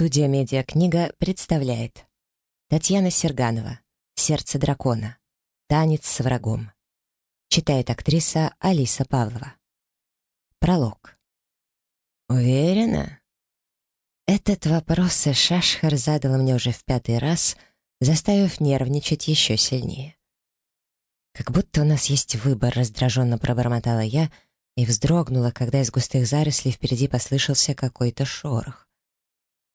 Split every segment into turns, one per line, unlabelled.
Студия «Медиакнига» представляет Татьяна Серганова «Сердце дракона. Танец с врагом». Читает актриса Алиса Павлова. Пролог. «Уверена?» Этот вопрос Шашхар задала мне уже в пятый раз, заставив нервничать еще сильнее. «Как будто у нас есть выбор», — раздраженно пробормотала я и вздрогнула, когда из густых зарослей впереди послышался какой-то шорох.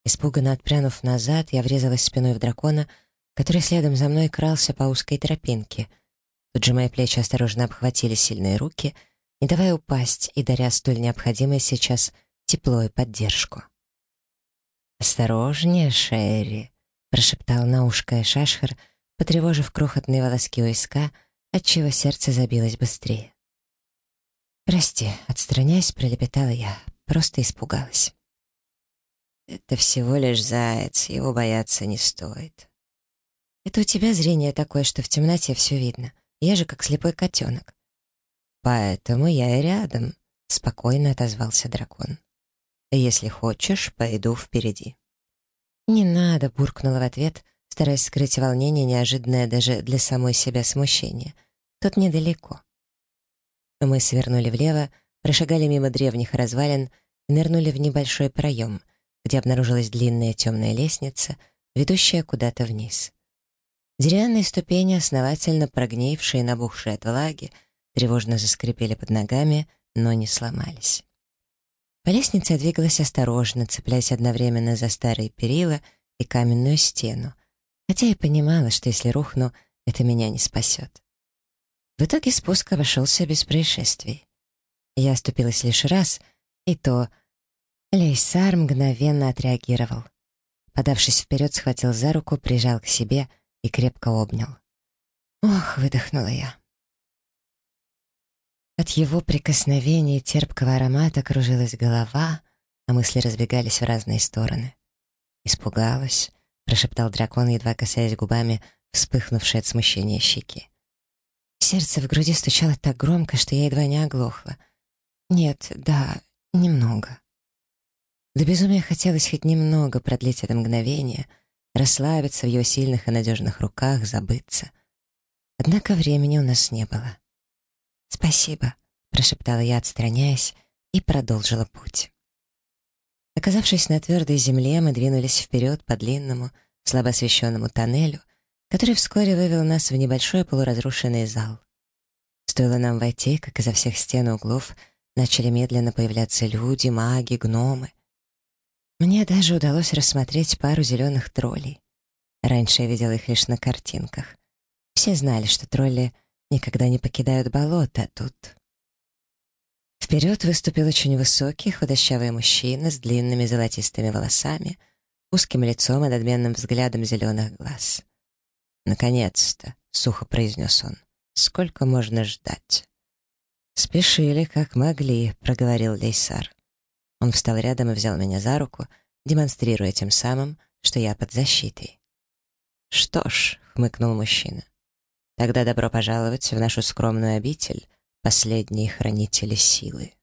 Испуганно отпрянув назад, я врезалась спиной в дракона, который следом за мной крался по узкой тропинке. Тут же мои плечи осторожно обхватили сильные руки, не давая упасть и даря столь необходимое сейчас тепло и поддержку. «Осторожнее, Шерри», — прошептал на ушко Шашхар, потревожив крохотные волоски у виска, отчего сердце забилось быстрее. «Прости», — отстраняясь, пролепетала я, просто испугалась. Это всего лишь заяц, его бояться не стоит. Это у тебя зрение такое, что в темноте все видно. Я же как слепой котенок. Поэтому я и рядом, — спокойно отозвался дракон. Если хочешь, пойду впереди. Не надо, — буркнула в ответ, стараясь скрыть волнение, неожиданное даже для самой себя смущение. Тут недалеко. Мы свернули влево, прошагали мимо древних развалин нырнули в небольшой проем — где обнаружилась длинная темная лестница, ведущая куда-то вниз. Деревянные ступени, основательно прогнившие и набухшие от влаги, тревожно заскрипели под ногами, но не сломались. По лестнице я двигалась осторожно, цепляясь одновременно за старые перила и каменную стену, хотя и понимала, что если рухну, это меня не спасет. В итоге спуск обошелся без происшествий. Я оступилась лишь раз, и то — Лейсар мгновенно отреагировал. Подавшись вперед, схватил за руку, прижал к себе и крепко обнял. «Ох!» — выдохнула я. От его прикосновения терпкого аромата кружилась голова, а мысли разбегались в разные стороны. «Испугалась», — прошептал дракон, едва касаясь губами вспыхнувшей от смущения щеки. Сердце в груди стучало так громко, что я едва не оглохла. «Нет, да, немного». До безумия хотелось хоть немного продлить это мгновение, расслабиться в его сильных и надежных руках, забыться. Однако времени у нас не было. «Спасибо», — прошептала я, отстраняясь, и продолжила путь. Оказавшись на твердой земле, мы двинулись вперед по длинному, слабо освещенному тоннелю, который вскоре вывел нас в небольшой полуразрушенный зал. Стоило нам войти, как изо всех стен и углов начали медленно появляться люди, маги, гномы. Мне даже удалось рассмотреть пару зеленых троллей. Раньше я видела их лишь на картинках. Все знали, что тролли никогда не покидают болото, а тут... Вперед выступил очень высокий, худощавый мужчина с длинными золотистыми волосами, узким лицом и надменным взглядом зеленых глаз. «Наконец-то!» — сухо произнес он. «Сколько можно ждать?» «Спешили, как могли», — проговорил Лейсар. Он встал рядом и взял меня за руку, демонстрируя тем самым, что я под защитой. «Что ж», — хмыкнул мужчина, — «тогда добро пожаловать в нашу скромную обитель, последние хранители силы».